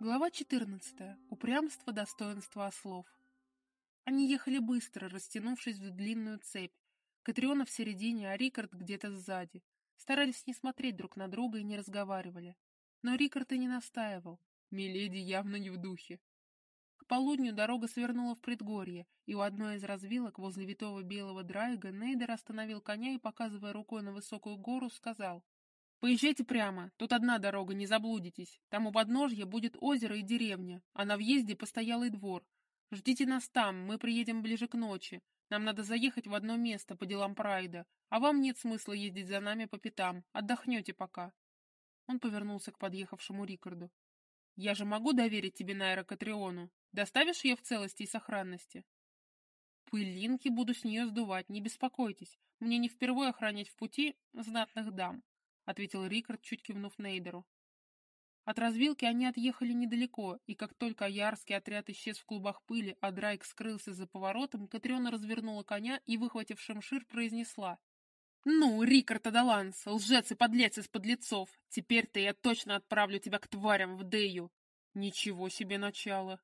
Глава 14. Упрямство, достоинство ослов. Они ехали быстро, растянувшись в длинную цепь. Катриона в середине, а Рикард где-то сзади. Старались не смотреть друг на друга и не разговаривали. Но Рикард и не настаивал. Миледи явно не в духе. К полудню дорога свернула в предгорье, и у одной из развилок возле витого белого драйга Нейдер остановил коня и, показывая рукой на высокую гору, сказал Поезжайте прямо, тут одна дорога, не заблудитесь. Там у подножья будет озеро и деревня, а на въезде постоялый двор. Ждите нас там, мы приедем ближе к ночи. Нам надо заехать в одно место по делам Прайда, а вам нет смысла ездить за нами по пятам. Отдохнете пока. Он повернулся к подъехавшему Рикарду. Я же могу доверить тебе Найра Катриону. Доставишь ее в целости и сохранности? Пылинки буду с нее сдувать, не беспокойтесь. Мне не впервые охранять в пути знатных дам ответил Рикард, чуть кивнув Нейдеру. От развилки они отъехали недалеко, и как только ярский отряд исчез в клубах пыли, а Драйк скрылся за поворотом, Катриона развернула коня и, выхватив шамшир, произнесла. «Ну, Рикард Адаланс, лжец и подлец из подлецов, теперь-то я точно отправлю тебя к тварям в Дею!» «Ничего себе начало!»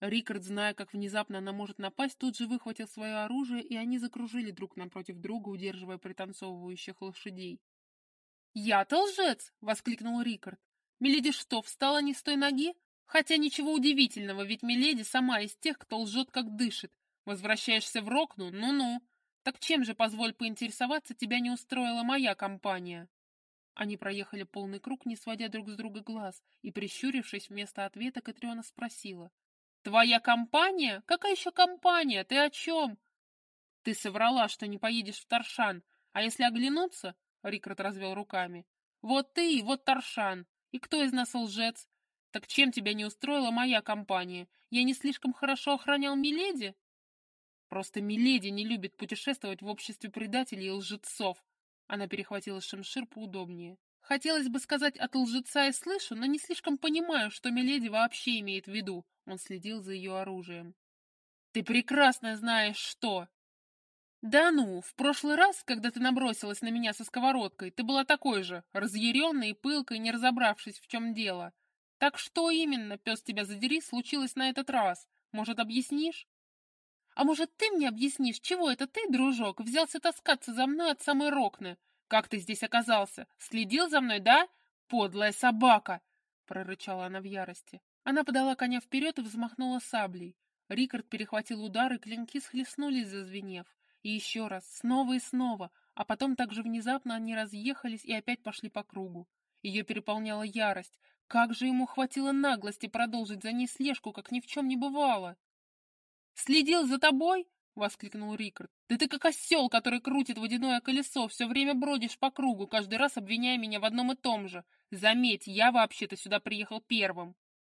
Рикард, зная, как внезапно она может напасть, тут же выхватил свое оружие, и они закружили друг напротив друга, удерживая пританцовывающих лошадей. «Я-то лжец!» — воскликнул Рикард. «Миледи что, встала не с той ноги? Хотя ничего удивительного, ведь Миледи сама из тех, кто лжет, как дышит. Возвращаешься в Рокну? Ну-ну. Так чем же, позволь поинтересоваться, тебя не устроила моя компания?» Они проехали полный круг, не сводя друг с друга глаз, и, прищурившись вместо ответа, Катриона спросила. «Твоя компания? Какая еще компания? Ты о чем?» «Ты соврала, что не поедешь в Таршан, а если оглянуться, Рикард развел руками. «Вот ты и вот Таршан. И кто из нас лжец? Так чем тебя не устроила моя компания? Я не слишком хорошо охранял Миледи?» «Просто Миледи не любит путешествовать в обществе предателей и лжецов». Она перехватила шамшир поудобнее. «Хотелось бы сказать от лжеца и слышу, но не слишком понимаю, что Миледи вообще имеет в виду». Он следил за ее оружием. «Ты прекрасно знаешь, что!» «Да ну, в прошлый раз, когда ты набросилась на меня со сковородкой, ты была такой же, разъяренной и пылкой, не разобравшись, в чем дело. Так что именно, пес тебя задери, случилось на этот раз? Может, объяснишь?» «А может, ты мне объяснишь, чего это ты, дружок, взялся таскаться за мной от самой Рокны? Как ты здесь оказался? Следил за мной, да? Подлая собака!» — прорычала она в ярости. Она подала коня вперед и взмахнула саблей. Рикард перехватил удар, и клинки схлестнулись, зазвенев. И еще раз, снова и снова, а потом так же внезапно они разъехались и опять пошли по кругу. Ее переполняла ярость. Как же ему хватило наглости продолжить за ней слежку, как ни в чем не бывало? «Следил за тобой?» — воскликнул Рикард. «Да ты как осел, который крутит водяное колесо, все время бродишь по кругу, каждый раз обвиняя меня в одном и том же. Заметь, я вообще-то сюда приехал первым.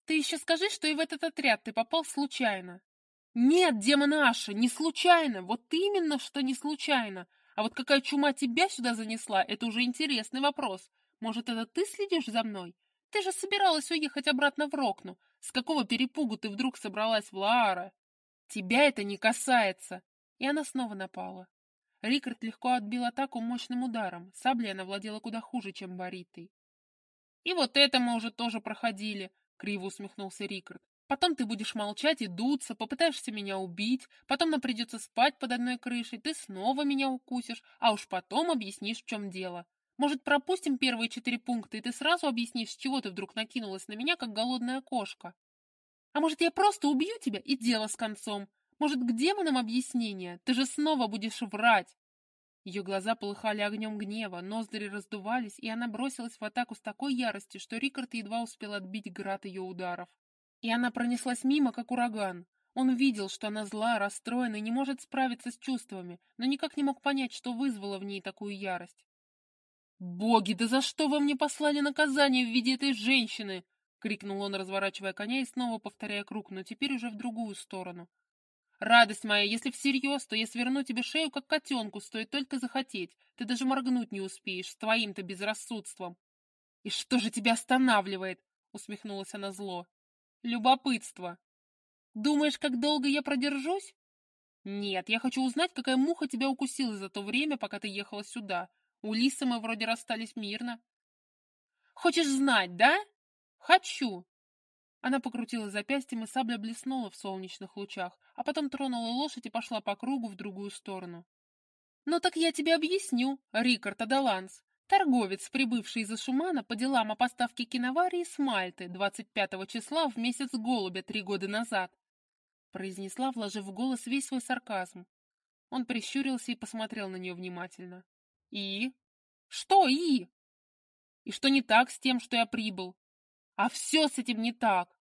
Ты еще скажи, что и в этот отряд ты попал случайно. «Нет, демон Аша, не случайно, вот именно, что не случайно. А вот какая чума тебя сюда занесла, это уже интересный вопрос. Может, это ты следишь за мной? Ты же собиралась уехать обратно в Рокну. С какого перепугу ты вдруг собралась в Лаара? Тебя это не касается!» И она снова напала. Рикард легко отбил атаку мощным ударом. Саблей она владела куда хуже, чем Боритой. «И вот это мы уже тоже проходили», — криво усмехнулся Рикард. Потом ты будешь молчать и дуться, попытаешься меня убить, потом нам придется спать под одной крышей, ты снова меня укусишь, а уж потом объяснишь, в чем дело. Может, пропустим первые четыре пункта, и ты сразу объяснишь, с чего ты вдруг накинулась на меня, как голодная кошка? А может, я просто убью тебя, и дело с концом? Может, к демонам объяснение? Ты же снова будешь врать!» Ее глаза полыхали огнем гнева, ноздри раздувались, и она бросилась в атаку с такой яростью, что Рикард едва успел отбить град ее ударов. И она пронеслась мимо, как ураган. Он видел, что она зла, расстроена и не может справиться с чувствами, но никак не мог понять, что вызвало в ней такую ярость. «Боги, да за что вы мне послали наказание в виде этой женщины?» — крикнул он, разворачивая коня и снова повторяя круг, но теперь уже в другую сторону. «Радость моя, если всерьез, то я сверну тебе шею, как котенку, стоит только захотеть. Ты даже моргнуть не успеешь с твоим-то безрассудством». «И что же тебя останавливает?» — усмехнулась она зло. Любопытство. Думаешь, как долго я продержусь? Нет, я хочу узнать, какая муха тебя укусила за то время, пока ты ехала сюда. У Лисы мы вроде расстались мирно. Хочешь знать, да? Хочу. Она покрутила запястьем, и сабля блеснула в солнечных лучах, а потом тронула лошадь и пошла по кругу в другую сторону. «Ну так я тебе объясню, Рикард Адаланс. Торговец, прибывший из Ашумана по делам о поставке киноварии с Мальты 25 числа в месяц голубя три года назад, произнесла, вложив в голос весь свой сарказм. Он прищурился и посмотрел на нее внимательно. «И? Что «и»?» «И что не так с тем, что я прибыл?» «А все с этим не так!»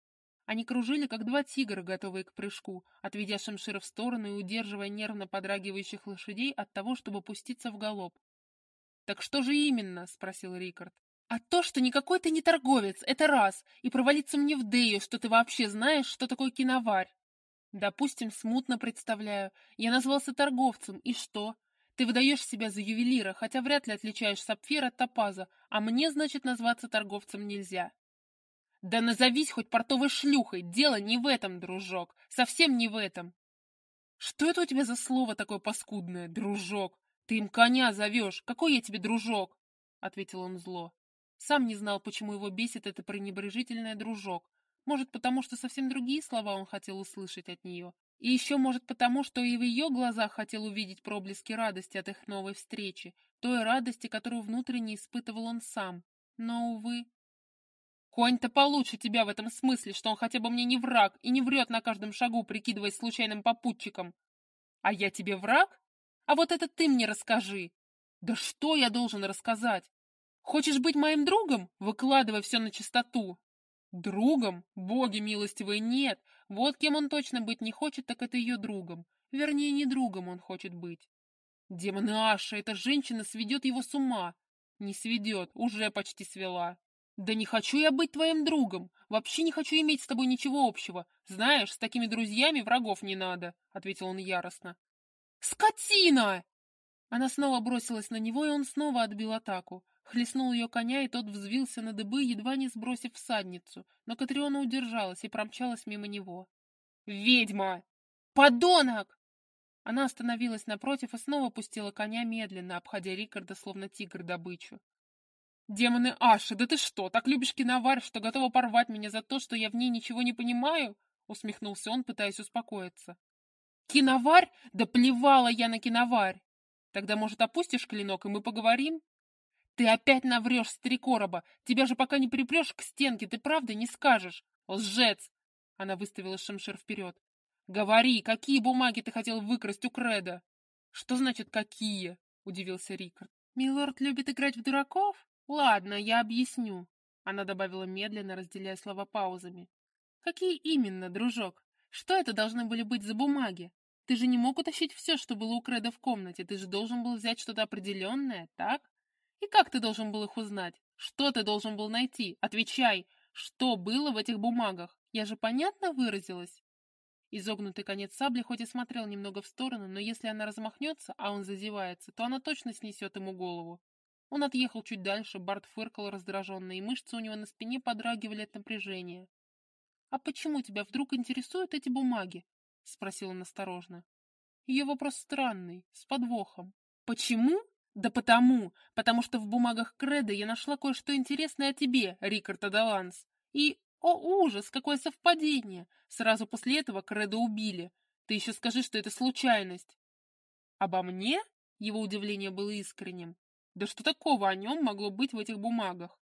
Они кружили, как два тигра, готовые к прыжку, отведя Шамшира в сторону и удерживая нервно подрагивающих лошадей от того, чтобы пуститься в галоп. «Так что же именно?» — спросил Рикард. «А то, что никакой ты не торговец, это раз, и провалиться мне в Дею, что ты вообще знаешь, что такое киноварь». «Допустим, смутно представляю. Я назвался торговцем, и что? Ты выдаешь себя за ювелира, хотя вряд ли отличаешь сапфир от топаза, а мне, значит, назваться торговцем нельзя». «Да назовись хоть портовой шлюхой, дело не в этом, дружок, совсем не в этом». «Что это у тебя за слово такое паскудное, дружок? «Ты им коня зовешь! Какой я тебе дружок?» — ответил он зло. Сам не знал, почему его бесит это пренебрежительное дружок. Может, потому что совсем другие слова он хотел услышать от нее. И еще, может, потому, что и в ее глазах хотел увидеть проблески радости от их новой встречи, той радости, которую внутренне испытывал он сам. Но, увы... Конь-то получше тебя в этом смысле, что он хотя бы мне не враг и не врет на каждом шагу, прикидываясь случайным попутчиком. А я тебе враг? А вот это ты мне расскажи. Да что я должен рассказать? Хочешь быть моим другом? Выкладывай все на чистоту. Другом? Боги милостивые, нет. Вот кем он точно быть не хочет, так это ее другом. Вернее, не другом он хочет быть. Демоны Аша, эта женщина сведет его с ума. Не сведет, уже почти свела. Да не хочу я быть твоим другом. Вообще не хочу иметь с тобой ничего общего. Знаешь, с такими друзьями врагов не надо, — ответил он яростно. «Скотина!» Она снова бросилась на него, и он снова отбил атаку. Хлестнул ее коня, и тот взвился на дыбы, едва не сбросив всадницу, но Катриона удержалась и промчалась мимо него. «Ведьма! Подонок!» Она остановилась напротив и снова пустила коня медленно, обходя Рикарда, словно тигр добычу. «Демоны Аши, да ты что, так любишь киноварь, что готова порвать меня за то, что я в ней ничего не понимаю?» усмехнулся он, пытаясь успокоиться. Киноварь? Да плевала я на киноварь. Тогда, может, опустишь клинок, и мы поговорим? Ты опять наврешь с короба. Тебя же пока не припрешь к стенке, ты правда не скажешь. Лжец! Она выставила шамшир вперед. Говори, какие бумаги ты хотел выкрасть у Креда? Что значит «какие»? Удивился Рикард. Милорд любит играть в дураков? Ладно, я объясню. Она добавила медленно, разделяя слова паузами. Какие именно, дружок? Что это должны были быть за бумаги? Ты же не мог утащить все, что было у Креда в комнате. Ты же должен был взять что-то определенное, так? И как ты должен был их узнать? Что ты должен был найти? Отвечай, что было в этих бумагах? Я же понятно выразилась? Изогнутый конец сабли хоть и смотрел немного в сторону, но если она размахнется, а он зазевается, то она точно снесет ему голову. Он отъехал чуть дальше, Барт фыркал раздраженно, и мышцы у него на спине подрагивали от напряжения. «А почему тебя вдруг интересуют эти бумаги?» — спросил он осторожно. Ее вопрос странный, с подвохом. «Почему?» «Да потому, потому что в бумагах Креда я нашла кое-что интересное о тебе, Рикард Адаланс. И, о ужас, какое совпадение! Сразу после этого Креда убили. Ты еще скажи, что это случайность». «Обо мне?» — его удивление было искренним. «Да что такого о нем могло быть в этих бумагах?»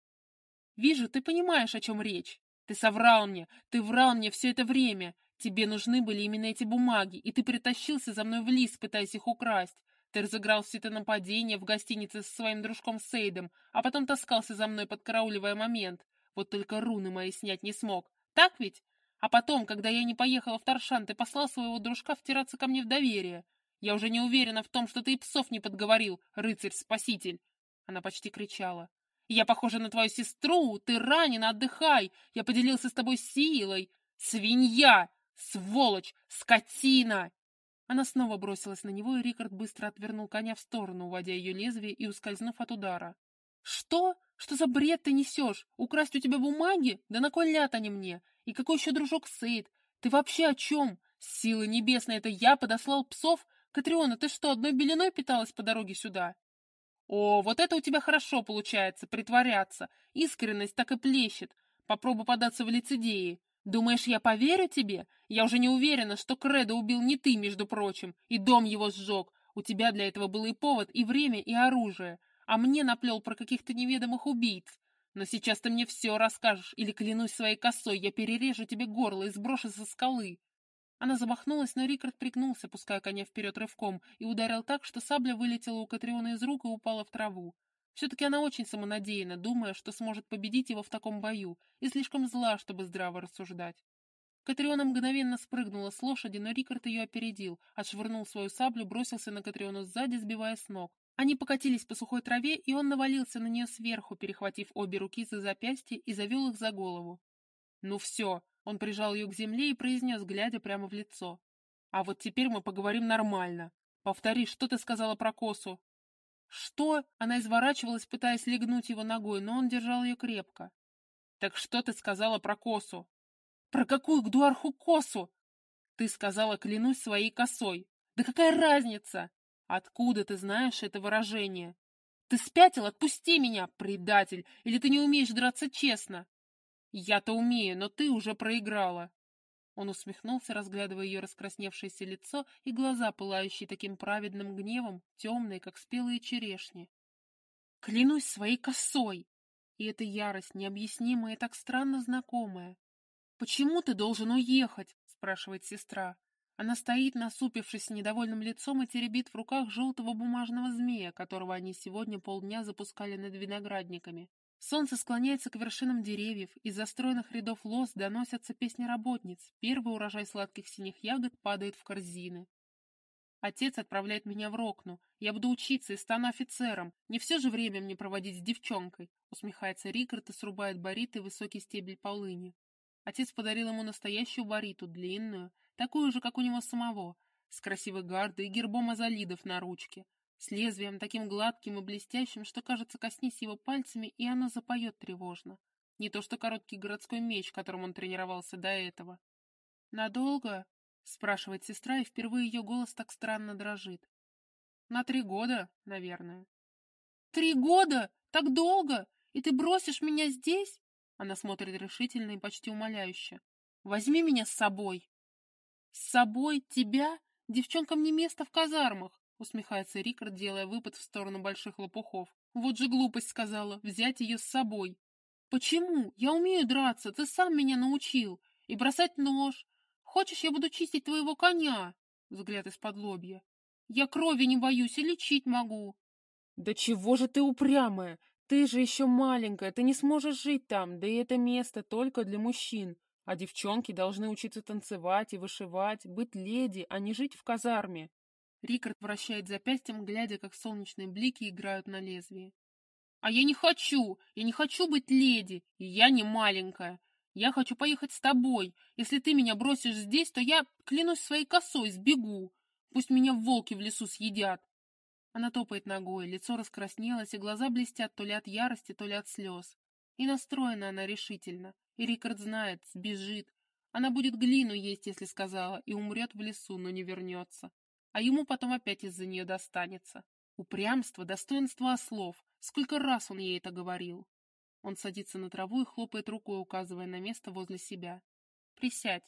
«Вижу, ты понимаешь, о чем речь. Ты соврал мне, ты врал мне все это время. Тебе нужны были именно эти бумаги, и ты притащился за мной в лис, пытаясь их украсть. Ты разыграл все это нападение в гостинице со своим дружком Сейдом, а потом таскался за мной, подкарауливая момент. Вот только руны мои снять не смог. Так ведь? А потом, когда я не поехала в Таршан, ты послал своего дружка втираться ко мне в доверие. Я уже не уверена в том, что ты и псов не подговорил, рыцарь-спаситель. Она почти кричала. Я похожа на твою сестру, ты ранен, отдыхай. Я поделился с тобой силой. Свинья! Сволочь! Скотина!» Она снова бросилась на него, и Рикард быстро отвернул коня в сторону, уводя ее лезвие и ускользнув от удара. «Что? Что за бред ты несешь? Украсть у тебя бумаги? Да на кой ляд они мне? И какой еще дружок Сейд? Ты вообще о чем? Силы небесные, это я подослал псов? Катриона, ты что, одной белиной питалась по дороге сюда?» О, вот это у тебя хорошо получается, притворяться. Искренность так и плещет. Попробуй податься в лицедеи. Думаешь, я поверю тебе? Я уже не уверена, что Кредо убил не ты, между прочим, и дом его сжег. У тебя для этого был и повод, и время, и оружие. А мне наплел про каких-то неведомых убийц. Но сейчас ты мне все расскажешь, или, клянусь своей косой, я перережу тебе горло и сброшу со скалы. Она замахнулась, но Рикард пригнулся, пуская коня вперед рывком, и ударил так, что сабля вылетела у Катриона из рук и упала в траву. Все-таки она очень самонадеяна, думая, что сможет победить его в таком бою, и слишком зла, чтобы здраво рассуждать. Катриона мгновенно спрыгнула с лошади, но Рикард ее опередил, отшвырнул свою саблю, бросился на Катриону сзади, сбивая с ног. Они покатились по сухой траве, и он навалился на нее сверху, перехватив обе руки за запястье и завел их за голову. «Ну все!» — он прижал ее к земле и произнес, глядя прямо в лицо. «А вот теперь мы поговорим нормально. Повтори, что ты сказала про косу?» «Что?» — она изворачивалась, пытаясь легнуть его ногой, но он держал ее крепко. «Так что ты сказала про косу?» «Про какую к дуарху косу?» «Ты сказала, клянусь своей косой». «Да какая разница?» «Откуда ты знаешь это выражение?» «Ты спятил? Отпусти меня, предатель! Или ты не умеешь драться честно?» «Я-то умею, но ты уже проиграла!» Он усмехнулся, разглядывая ее раскрасневшееся лицо и глаза, пылающие таким праведным гневом, темные, как спелые черешни. «Клянусь своей косой!» И эта ярость, необъяснимая и так странно знакомая. «Почему ты должен уехать?» — спрашивает сестра. Она стоит, насупившись с недовольным лицом и теребит в руках желтого бумажного змея, которого они сегодня полдня запускали над виноградниками. Солнце склоняется к вершинам деревьев, из застроенных рядов лоз доносятся песни работниц, первый урожай сладких синих ягод падает в корзины. Отец отправляет меня в Рокну. Я буду учиться и стану офицером. Не все же время мне проводить с девчонкой, усмехается Рикард и срубает барит высокий стебель полыни. Отец подарил ему настоящую бариту, длинную, такую же, как у него самого, с красивой гардой и гербом азалидов на ручке с лезвием таким гладким и блестящим, что, кажется, коснись его пальцами, и оно запоет тревожно. Не то что короткий городской меч, которым он тренировался до этого. «Надолго?» — спрашивает сестра, и впервые ее голос так странно дрожит. «На три года, наверное». «Три года? Так долго? И ты бросишь меня здесь?» Она смотрит решительно и почти умоляюще. «Возьми меня с собой!» «С собой? Тебя? Девчонкам не место в казармах усмехается Рикард, делая выпад в сторону больших лопухов. Вот же глупость сказала, взять ее с собой. Почему? Я умею драться, ты сам меня научил. И бросать нож. Хочешь, я буду чистить твоего коня? Взгляд из-под лобья. Я крови не боюсь и лечить могу. Да чего же ты упрямая? Ты же еще маленькая, ты не сможешь жить там, да и это место только для мужчин. А девчонки должны учиться танцевать и вышивать, быть леди, а не жить в казарме. Рикард вращает запястьем, глядя, как солнечные блики играют на лезвии. «А я не хочу! Я не хочу быть леди! И я не маленькая! Я хочу поехать с тобой! Если ты меня бросишь здесь, то я, клянусь своей косой, сбегу! Пусть меня волки в лесу съедят!» Она топает ногой, лицо раскраснелось, и глаза блестят то ли от ярости, то ли от слез. И настроена она решительно. И Рикард знает, сбежит. Она будет глину есть, если сказала, и умрет в лесу, но не вернется а ему потом опять из-за нее достанется. Упрямство, достоинство ослов. Сколько раз он ей это говорил. Он садится на траву и хлопает рукой, указывая на место возле себя. «Присядь».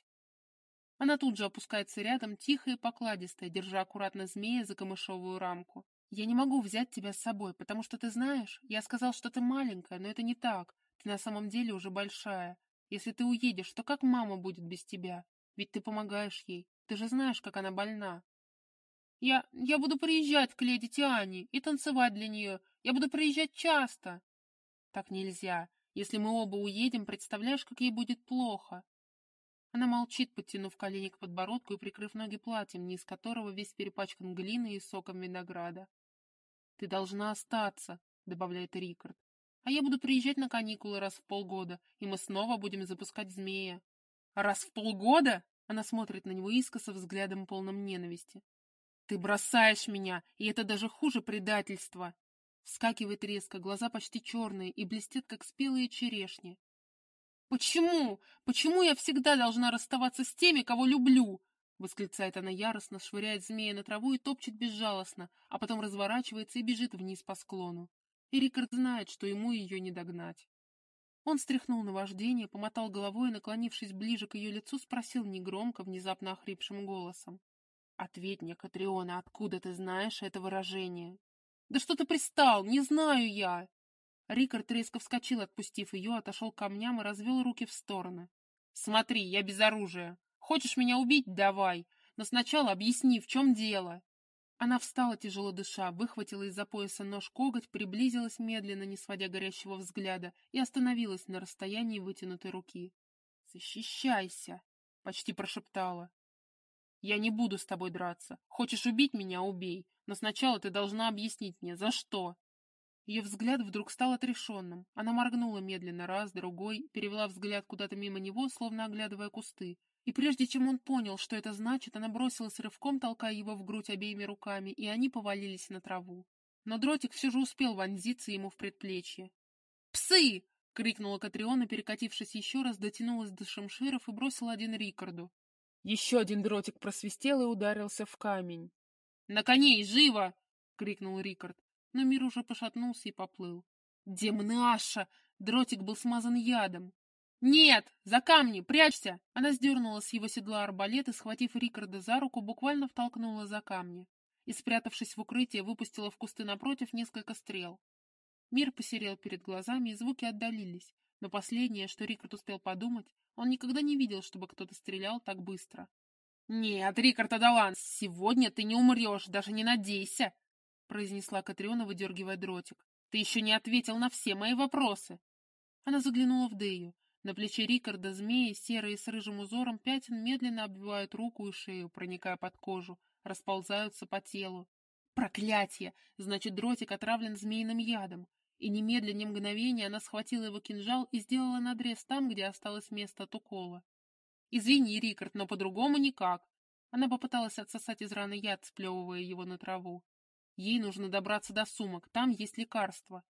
Она тут же опускается рядом, тихая и покладистая, держа аккуратно змея за камышовую рамку. «Я не могу взять тебя с собой, потому что ты знаешь, я сказал, что ты маленькая, но это не так. Ты на самом деле уже большая. Если ты уедешь, то как мама будет без тебя? Ведь ты помогаешь ей. Ты же знаешь, как она больна. Я... я буду приезжать к леди Тиане и танцевать для нее. Я буду приезжать часто. Так нельзя. Если мы оба уедем, представляешь, как ей будет плохо. Она молчит, подтянув колени к подбородку и прикрыв ноги платьем, низ которого весь перепачкан глиной и соком винограда. «Ты должна остаться», — добавляет Рикард. «А я буду приезжать на каникулы раз в полгода, и мы снова будем запускать змея». «Раз в полгода?» — она смотрит на него искоса взглядом полным ненависти. «Ты бросаешь меня, и это даже хуже предательства!» Вскакивает резко, глаза почти черные и блестят, как спелые черешни. «Почему? Почему я всегда должна расставаться с теми, кого люблю?» Восклицает она яростно, швыряет змея на траву и топчет безжалостно, а потом разворачивается и бежит вниз по склону. И Рикард знает, что ему ее не догнать. Он стряхнул на вождение, помотал головой и, наклонившись ближе к ее лицу, спросил негромко, внезапно охрипшим голосом. «Ответь мне, Катриона, откуда ты знаешь это выражение?» «Да что ты пристал? Не знаю я!» Рикард резко вскочил, отпустив ее, отошел к камням и развел руки в стороны. «Смотри, я без оружия. Хочешь меня убить? Давай. Но сначала объясни, в чем дело». Она встала, тяжело дыша, выхватила из-за пояса нож-коготь, приблизилась медленно, не сводя горящего взгляда, и остановилась на расстоянии вытянутой руки. «Защищайся!» — почти прошептала. «Я не буду с тобой драться. Хочешь убить меня — убей. Но сначала ты должна объяснить мне, за что?» Ее взгляд вдруг стал отрешенным. Она моргнула медленно раз, другой, перевела взгляд куда-то мимо него, словно оглядывая кусты. И прежде чем он понял, что это значит, она бросилась рывком, толкая его в грудь обеими руками, и они повалились на траву. Но дротик все же успел вонзиться ему в предплечье. «Псы!» — крикнула Катриона, перекатившись еще раз, дотянулась до шамширов и бросила один Рикарду. Еще один дротик просвистел и ударился в камень. «На коней, живо!» — крикнул Рикард но мир уже пошатнулся и поплыл. «Демнаша!» Дротик был смазан ядом. «Нет! За камни! Прячься!» Она сдернула с его седла арбалет и, схватив Рикарда за руку, буквально втолкнула за камни. И, спрятавшись в укрытие, выпустила в кусты напротив несколько стрел. Мир посерел перед глазами, и звуки отдалились. Но последнее, что Рикард успел подумать, он никогда не видел, чтобы кто-то стрелял так быстро. «Нет, Рикард Адалан, сегодня ты не умрешь, даже не надейся!» — произнесла Катриона, выдергивая дротик. «Ты еще не ответил на все мои вопросы!» Она заглянула в Дею. На плече Рикарда змеи, серые с рыжим узором, пятен медленно обвивают руку и шею, проникая под кожу, расползаются по телу. Проклятие! Значит, дротик отравлен змеиным ядом. И немедленно ни мгновения она схватила его кинжал и сделала надрез там, где осталось место от укола. «Извини, Рикард, но по-другому никак». Она попыталась отсосать из раны яд, сплевывая его на траву. Ей нужно добраться до сумок, там есть лекарства.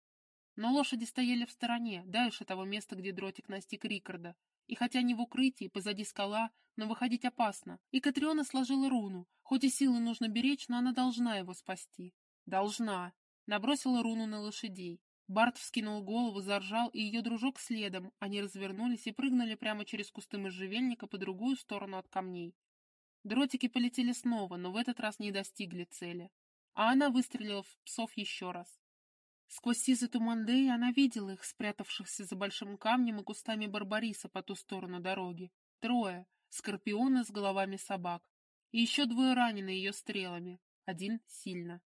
Но лошади стояли в стороне, дальше того места, где дротик настиг Рикарда. И хотя не в укрытии, позади скала, но выходить опасно. И Катриона сложила руну. Хоть и силы нужно беречь, но она должна его спасти. Должна. Набросила руну на лошадей. Барт вскинул голову, заржал, и ее дружок следом. Они развернулись и прыгнули прямо через кусты можжевельника по другую сторону от камней. Дротики полетели снова, но в этот раз не достигли цели а она выстрелила в псов еще раз. Сквозь сизый туман она видела их, спрятавшихся за большим камнем и кустами барбариса по ту сторону дороги. Трое, скорпионы с головами собак. И еще двое ранены ее стрелами. Один сильно.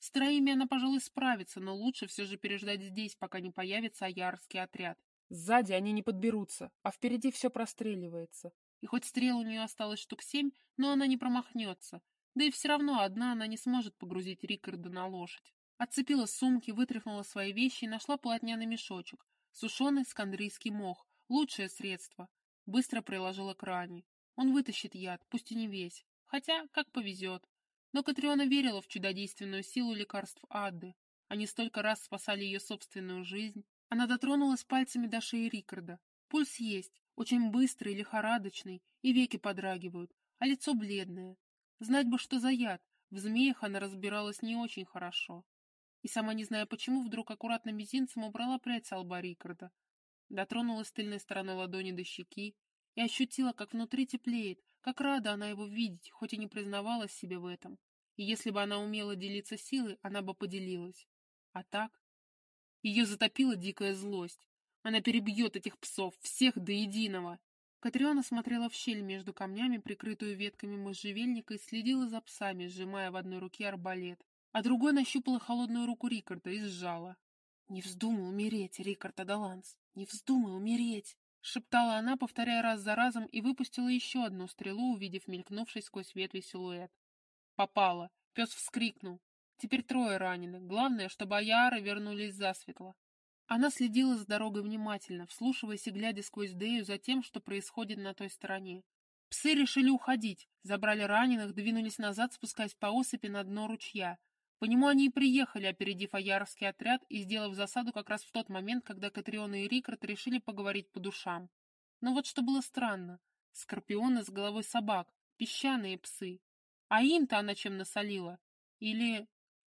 С троими она, пожалуй, справится, но лучше все же переждать здесь, пока не появится аярский отряд. Сзади они не подберутся, а впереди все простреливается. И хоть стрел у нее осталось штук семь, но она не промахнется, да и все равно одна она не сможет погрузить Рикарда на лошадь. Отцепила сумки, вытряхнула свои вещи и нашла полотняный мешочек. Сушеный скандрийский мох. Лучшее средство. Быстро приложила к ране. Он вытащит яд, пусть и не весь. Хотя, как повезет. Но Катриона верила в чудодейственную силу лекарств Адды. Они столько раз спасали ее собственную жизнь. Она дотронулась пальцами до шеи Рикарда. Пульс есть, очень быстрый, лихорадочный, и веки подрагивают, а лицо бледное. Знать бы, что за яд. В змеях она разбиралась не очень хорошо. И сама не зная почему, вдруг аккуратно мизинцем убрала прядь со лба Рикарда. Дотронулась тыльной стороной ладони до щеки и ощутила, как внутри теплеет, как рада она его видеть, хоть и не признавалась себе в этом. И если бы она умела делиться силой, она бы поделилась. А так? Ее затопила дикая злость. Она перебьет этих псов, всех до единого. Катриона смотрела в щель между камнями, прикрытую ветками можжевельника, и следила за псами, сжимая в одной руке арбалет, а другой нащупала холодную руку Рикарда и сжала. «Не вздумай умереть, Рикард Адаланс, не вздумай умереть!» — шептала она, повторяя раз за разом, и выпустила еще одну стрелу, увидев мелькнувший сквозь ветви силуэт. Попала. Пес вскрикнул. Теперь трое ранены. Главное, чтобы аяры вернулись засветло. Она следила за дорогой внимательно, вслушиваясь и глядя сквозь Дею за тем, что происходит на той стороне. Псы решили уходить, забрали раненых, двинулись назад, спускаясь по осыпи на дно ручья. По нему они и приехали, опередив Аяровский отряд и сделав засаду как раз в тот момент, когда Катриона и Рикард решили поговорить по душам. Но вот что было странно. Скорпионы с головой собак, песчаные псы. А им-то она чем насолила? Или...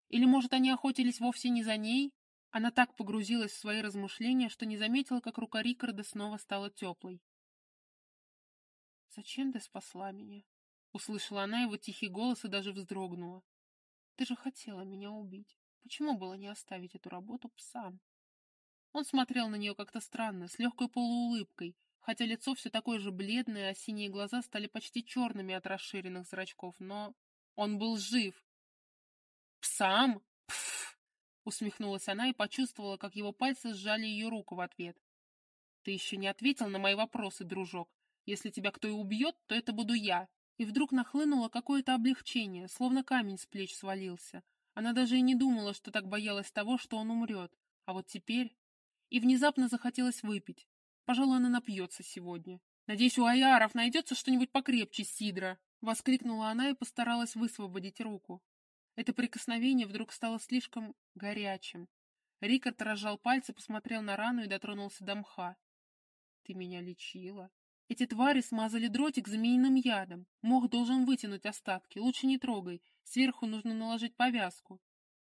Или, может, они охотились вовсе не за ней? Она так погрузилась в свои размышления, что не заметила, как рука Рикарда снова стала теплой. «Зачем ты спасла меня?» Услышала она его тихий голос и даже вздрогнула. «Ты же хотела меня убить. Почему было не оставить эту работу псам?» Он смотрел на нее как-то странно, с легкой полуулыбкой, хотя лицо все такое же бледное, а синие глаза стали почти черными от расширенных зрачков, но он был жив. «Псам? Пф!» — усмехнулась она и почувствовала, как его пальцы сжали ее руку в ответ. «Ты еще не ответил на мои вопросы, дружок. Если тебя кто и убьет, то это буду я». И вдруг нахлынуло какое-то облегчение, словно камень с плеч свалился. Она даже и не думала, что так боялась того, что он умрет. А вот теперь... И внезапно захотелось выпить. Пожалуй, она напьется сегодня. Надеюсь, у аяров найдется что-нибудь покрепче сидра. Воскликнула она и постаралась высвободить руку. Это прикосновение вдруг стало слишком горячим. Рикард разжал пальцы, посмотрел на рану и дотронулся до мха. «Ты меня лечила?» Эти твари смазали дротик змеиным ядом. Мох должен вытянуть остатки. Лучше не трогай. Сверху нужно наложить повязку.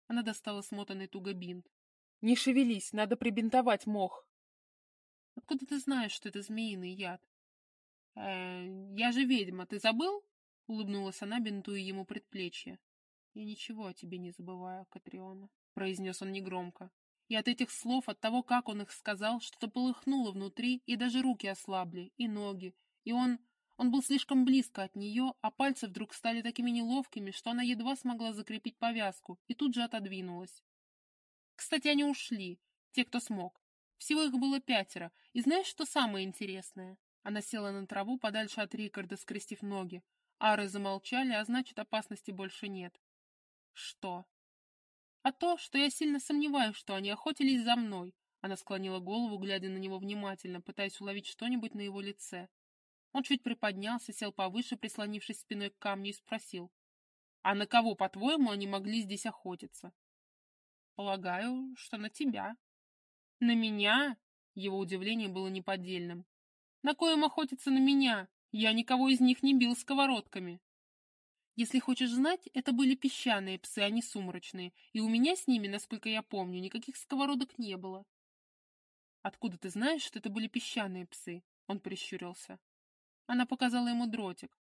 Она достала смотанный туго бинт. «Не шевелись, надо прибинтовать мох». «Откуда ты знаешь, что это змеиный яд?» «Э, «Я же ведьма, ты забыл?» — улыбнулась она, бинтуя ему предплечье. «Я ничего о тебе не забываю, Катриона», — произнес он негромко. И от этих слов, от того, как он их сказал, что-то полыхнуло внутри, и даже руки ослабли, и ноги. И он... Он был слишком близко от нее, а пальцы вдруг стали такими неловкими, что она едва смогла закрепить повязку, и тут же отодвинулась. Кстати, они ушли, те, кто смог. Всего их было пятеро, и знаешь, что самое интересное? Она села на траву подальше от Рикарда, скрестив ноги. Ары замолчали, а значит, опасности больше нет. Что? А то, что я сильно сомневаюсь, что они охотились за мной. Она склонила голову, глядя на него внимательно, пытаясь уловить что-нибудь на его лице. Он чуть приподнялся, сел повыше, прислонившись спиной к камню, и спросил. «А на кого, по-твоему, они могли здесь охотиться?» «Полагаю, что на тебя». «На меня?» Его удивление было неподдельным. «На коем охотиться на меня? Я никого из них не бил сковородками». «Если хочешь знать, это были песчаные псы, а не сумрачные, и у меня с ними, насколько я помню, никаких сковородок не было». «Откуда ты знаешь, что это были песчаные псы?» Он прищурился. Она показала ему дротик.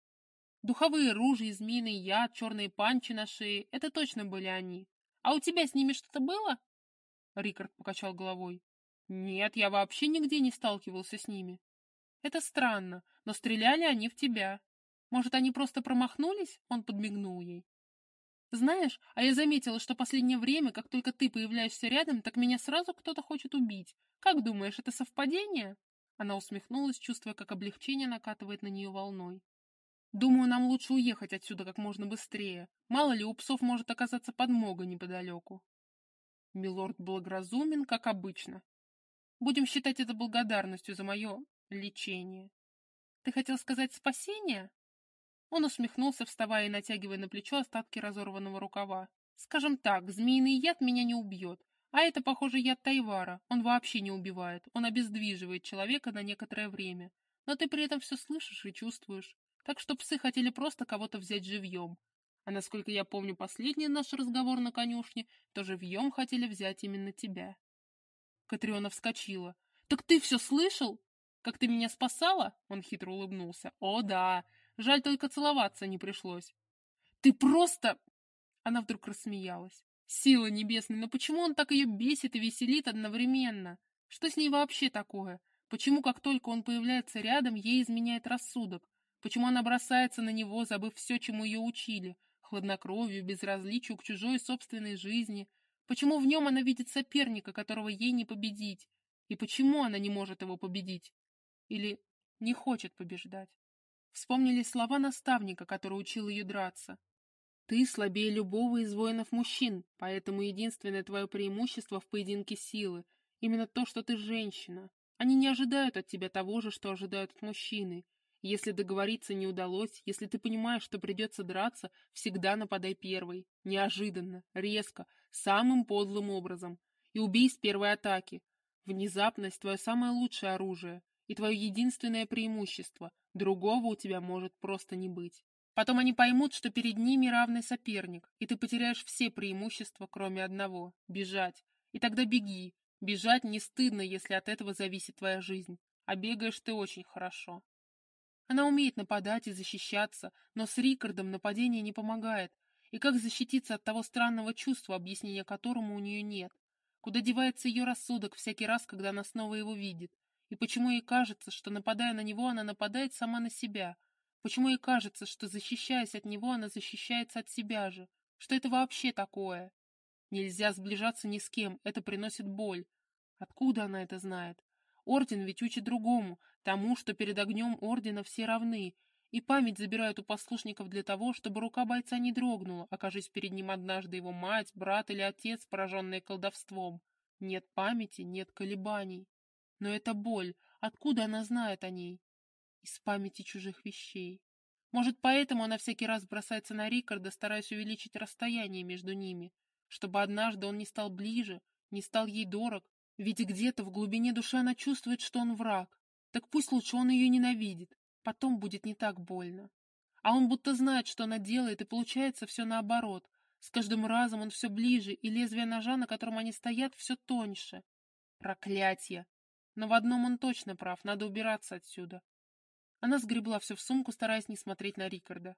«Духовые ружья, змеиный яд, черные панчи на шее — это точно были они. А у тебя с ними что-то было?» Рикард покачал головой. «Нет, я вообще нигде не сталкивался с ними». «Это странно, но стреляли они в тебя». «Может, они просто промахнулись?» Он подмигнул ей. «Знаешь, а я заметила, что последнее время, как только ты появляешься рядом, так меня сразу кто-то хочет убить. Как думаешь, это совпадение?» Она усмехнулась, чувствуя, как облегчение накатывает на нее волной. «Думаю, нам лучше уехать отсюда как можно быстрее. Мало ли, у псов может оказаться подмога неподалеку». Милорд благоразумен, как обычно. Будем считать это благодарностью за мое лечение. Ты хотел сказать спасение? Он усмехнулся, вставая и натягивая на плечо остатки разорванного рукава. Скажем так, змеиный яд меня не убьет. А это, похоже, яд Тайвара. Он вообще не убивает. Он обездвиживает человека на некоторое время. Но ты при этом все слышишь и чувствуешь. Так что псы хотели просто кого-то взять живьем. А насколько я помню последний наш разговор на конюшне, то живьем хотели взять именно тебя. Катриона вскочила. «Так ты все слышал? Как ты меня спасала?» Он хитро улыбнулся. «О, да! Жаль, только целоваться не пришлось». «Ты просто...» Она вдруг рассмеялась. «Сила небесная, но почему он так ее бесит и веселит одновременно? Что с ней вообще такое? Почему, как только он появляется рядом, ей изменяет рассудок? Почему она бросается на него, забыв все, чему ее учили? Хладнокровию, безразличию к чужой собственной жизни? Почему в нем она видит соперника, которого ей не победить? И почему она не может его победить? Или не хочет побеждать? Вспомнили слова наставника, который учил ее драться. Ты слабее любого из воинов-мужчин, поэтому единственное твое преимущество в поединке силы — именно то, что ты женщина. Они не ожидают от тебя того же, что ожидают от мужчины. Если договориться не удалось, если ты понимаешь, что придется драться, всегда нападай первой. Неожиданно, резко, самым подлым образом. И убей с первой атаки. Внезапность — твое самое лучшее оружие и твое единственное преимущество. Другого у тебя может просто не быть. Потом они поймут, что перед ними равный соперник, и ты потеряешь все преимущества, кроме одного — бежать. И тогда беги. Бежать не стыдно, если от этого зависит твоя жизнь. А бегаешь ты очень хорошо. Она умеет нападать и защищаться, но с Рикардом нападение не помогает. И как защититься от того странного чувства, объяснения которому у нее нет? Куда девается ее рассудок всякий раз, когда она снова его видит? И почему ей кажется, что, нападая на него, она нападает сама на себя? Почему ей кажется, что, защищаясь от него, она защищается от себя же? Что это вообще такое? Нельзя сближаться ни с кем, это приносит боль. Откуда она это знает? Орден ведь учит другому, тому, что перед огнем ордена все равны, и память забирают у послушников для того, чтобы рука бойца не дрогнула, окажись перед ним однажды его мать, брат или отец, пораженные колдовством. Нет памяти, нет колебаний. Но это боль. Откуда она знает о ней? Из памяти чужих вещей. Может, поэтому она всякий раз бросается на Рикарда, стараясь увеличить расстояние между ними, чтобы однажды он не стал ближе, не стал ей дорог, ведь где-то в глубине души она чувствует, что он враг. Так пусть лучше он ее ненавидит, потом будет не так больно. А он будто знает, что она делает, и получается все наоборот. С каждым разом он все ближе, и лезвие ножа, на котором они стоят, все тоньше. Проклятье! Но в одном он точно прав, надо убираться отсюда. Она сгребла все в сумку, стараясь не смотреть на Рикарда.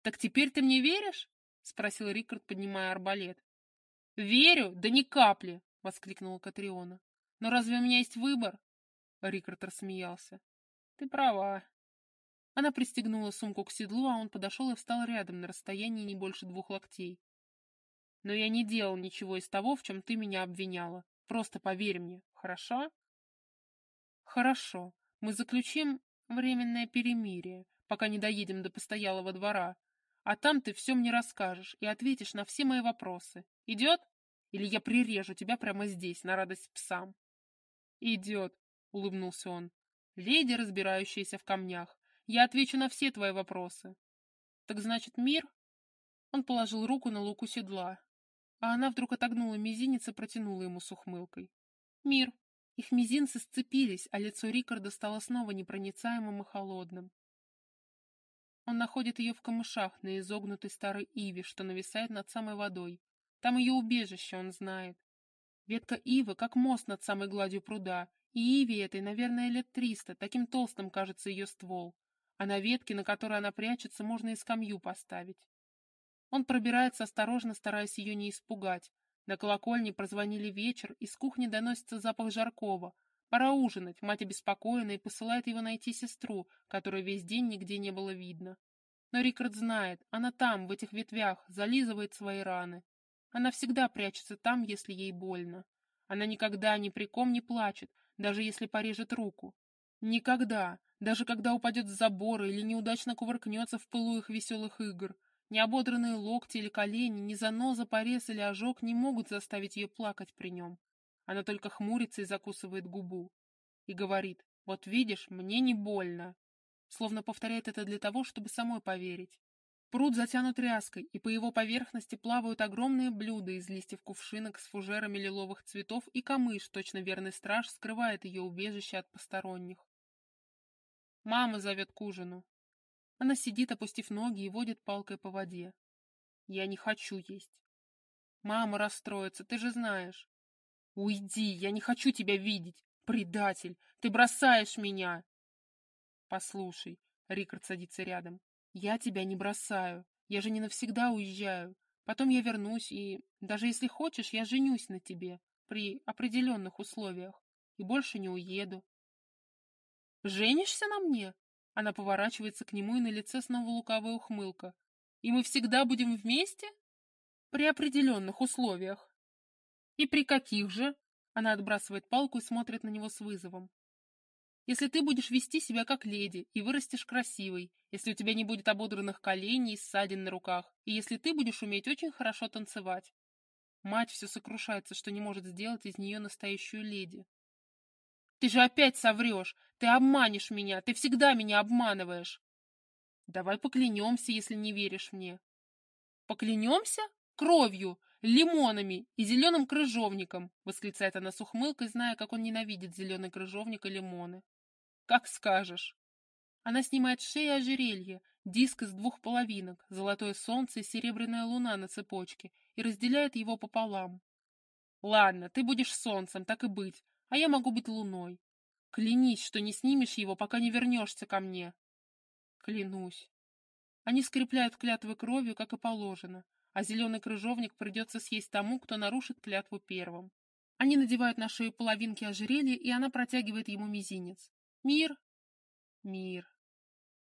«Так теперь ты мне веришь?» — спросил Рикард, поднимая арбалет. «Верю, да ни капли!» — воскликнула Катриона. «Но разве у меня есть выбор?» Рикард рассмеялся. «Ты права». Она пристегнула сумку к седлу, а он подошел и встал рядом на расстоянии не больше двух локтей. «Но я не делал ничего из того, в чем ты меня обвиняла. Просто поверь мне, хорошо?» «Хорошо. Мы заключим временное перемирие, пока не доедем до постоялого двора, а там ты все мне расскажешь и ответишь на все мои вопросы. Идет? Или я прирежу тебя прямо здесь, на радость псам?» «Идет», — улыбнулся он. «Леди, разбирающаяся в камнях, я отвечу на все твои вопросы». «Так значит, мир?» Он положил руку на луку седла, а она вдруг отогнула мизинец и протянула ему с ухмылкой. «Мир». Их мизинцы сцепились, а лицо Рикарда стало снова непроницаемым и холодным. Он находит ее в камышах на изогнутой старой иве, что нависает над самой водой. Там ее убежище, он знает. Ветка ивы, как мост над самой гладью пруда, и иве этой, наверное, лет триста, таким толстым кажется ее ствол. А на ветке, на которой она прячется, можно и скамью поставить. Он пробирается осторожно, стараясь ее не испугать. На колокольне прозвонили вечер, из кухни доносится запах жаркого. Пора ужинать, мать обеспокоена и посылает его найти сестру, которой весь день нигде не было видно. Но Рикард знает, она там, в этих ветвях, зализывает свои раны. Она всегда прячется там, если ей больно. Она никогда ни при ком не плачет, даже если порежет руку. Никогда, даже когда упадет с забора или неудачно кувыркнется в пылу их веселых игр. Ни ободранные локти или колени, ни заноза, порез или ожог не могут заставить ее плакать при нем. Она только хмурится и закусывает губу. И говорит, вот видишь, мне не больно. Словно повторяет это для того, чтобы самой поверить. Пруд затянут ряской, и по его поверхности плавают огромные блюда из листьев кувшинок с фужерами лиловых цветов, и камыш, точно верный страж, скрывает ее убежище от посторонних. Мама зовет к ужину. Она сидит, опустив ноги, и водит палкой по воде. Я не хочу есть. Мама расстроится, ты же знаешь. Уйди, я не хочу тебя видеть. Предатель, ты бросаешь меня. Послушай, Рикард садится рядом. Я тебя не бросаю. Я же не навсегда уезжаю. Потом я вернусь, и даже если хочешь, я женюсь на тебе при определенных условиях и больше не уеду. Женишься на мне? Она поворачивается к нему, и на лице снова лукавая ухмылка. И мы всегда будем вместе? При определенных условиях. И при каких же? Она отбрасывает палку и смотрит на него с вызовом. Если ты будешь вести себя как леди и вырастешь красивой, если у тебя не будет ободранных коленей и ссадин на руках, и если ты будешь уметь очень хорошо танцевать. Мать все сокрушается, что не может сделать из нее настоящую леди. Ты же опять соврешь, ты обманешь меня, ты всегда меня обманываешь. Давай поклянемся, если не веришь мне. Поклянемся? Кровью, лимонами и зеленым крыжовником, восклицает она с ухмылкой, зная, как он ненавидит зеленый крыжовник и лимоны. Как скажешь. Она снимает с шеи ожерелье, диск из двух половинок, золотое солнце и серебряная луна на цепочке, и разделяет его пополам. Ладно, ты будешь солнцем, так и быть, а я могу быть луной. Клянись, что не снимешь его, пока не вернешься ко мне. Клянусь. Они скрепляют клятвы кровью, как и положено, а зеленый крыжовник придется съесть тому, кто нарушит клятву первым. Они надевают на шею половинки ожерелья, и она протягивает ему мизинец. Мир? Мир.